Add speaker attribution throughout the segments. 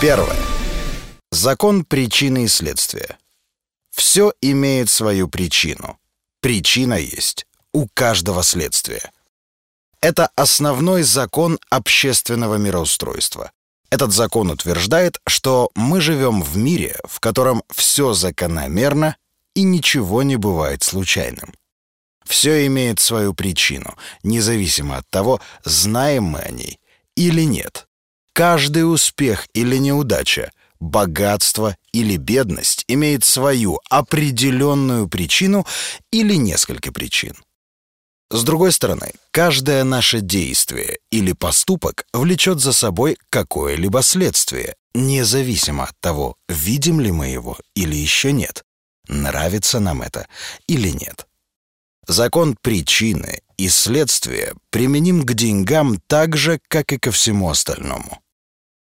Speaker 1: Первое. Закон причины и следствия. Все имеет свою причину. Причина есть у каждого следствия. Это основной закон общественного мироустройства. Этот закон утверждает, что мы живем в мире, в котором все закономерно и ничего не бывает случайным. Все имеет свою причину, независимо от того, знаем мы о ней или нет. Каждый успех или неудача, богатство или бедность имеет свою определенную причину или несколько причин. С другой стороны, каждое наше действие или поступок влечет за собой какое-либо следствие, независимо от того, видим ли мы его или еще нет, нравится нам это или нет. Закон причины и следствия применим к деньгам так же, как и ко всему остальному.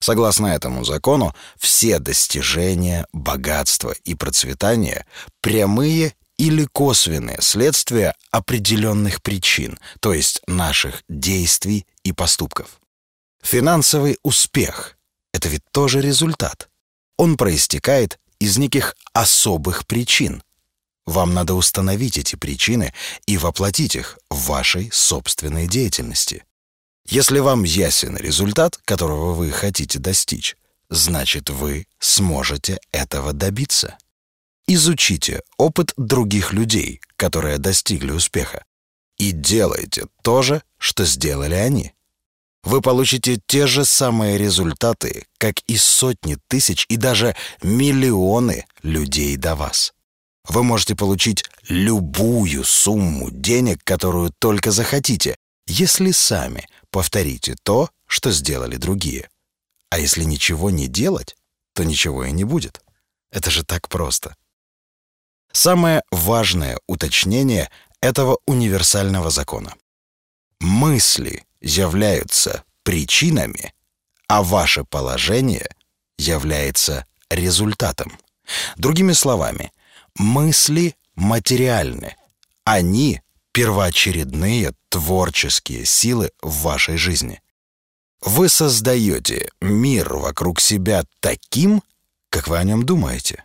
Speaker 1: Согласно этому закону, все достижения, богатство и процветание — прямые или косвенные следствия определенных причин, то есть наших действий и поступков. Финансовый успех — это ведь тоже результат. Он проистекает из неких особых причин. Вам надо установить эти причины и воплотить их в вашей собственной деятельности. Если вам ясен результат, которого вы хотите достичь, значит вы сможете этого добиться. Изучите опыт других людей, которые достигли успеха, и делайте то же, что сделали они. Вы получите те же самые результаты, как и сотни тысяч и даже миллионы людей до вас. Вы можете получить любую сумму денег, которую только захотите, если сами повторите то, что сделали другие. А если ничего не делать, то ничего и не будет. Это же так просто. Самое важное уточнение этого универсального закона. Мысли являются причинами, а ваше положение является результатом. Другими словами, мысли материальны. Они первоочередные творческие силы в вашей жизни. Вы создаете мир вокруг себя таким, как вы о нем думаете.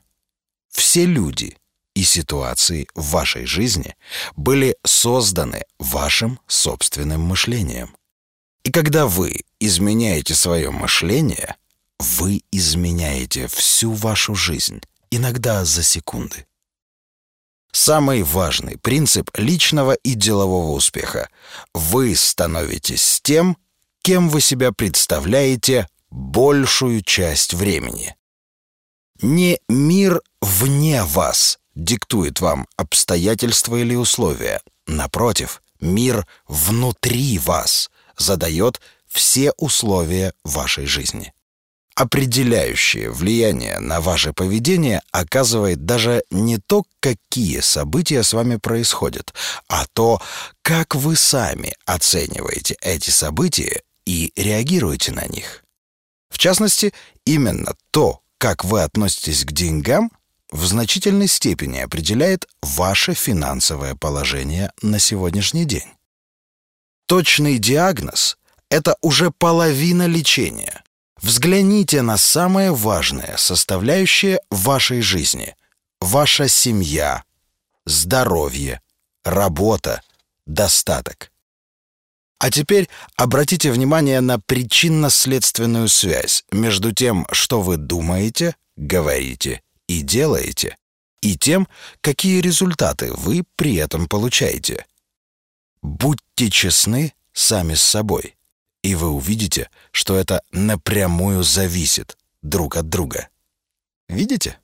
Speaker 1: Все люди и ситуации в вашей жизни были созданы вашим собственным мышлением. И когда вы изменяете свое мышление, вы изменяете всю вашу жизнь, иногда за секунды. Самый важный принцип личного и делового успеха. Вы становитесь тем, кем вы себя представляете большую часть времени. Не мир вне вас диктует вам обстоятельства или условия. Напротив, мир внутри вас задает все условия вашей жизни. Определяющее влияние на ваше поведение оказывает даже не то, какие события с вами происходят, а то, как вы сами оцениваете эти события и реагируете на них. В частности, именно то, как вы относитесь к деньгам, в значительной степени определяет ваше финансовое положение на сегодняшний день. Точный диагноз — это уже половина лечения. Взгляните на самое важное составляющее вашей жизни — ваша семья, здоровье, работа, достаток. А теперь обратите внимание на причинно-следственную связь между тем, что вы думаете, говорите и делаете, и тем, какие результаты вы при этом получаете. Будьте честны сами с собой, и вы увидите, что это напрямую зависит друг от друга. Видите?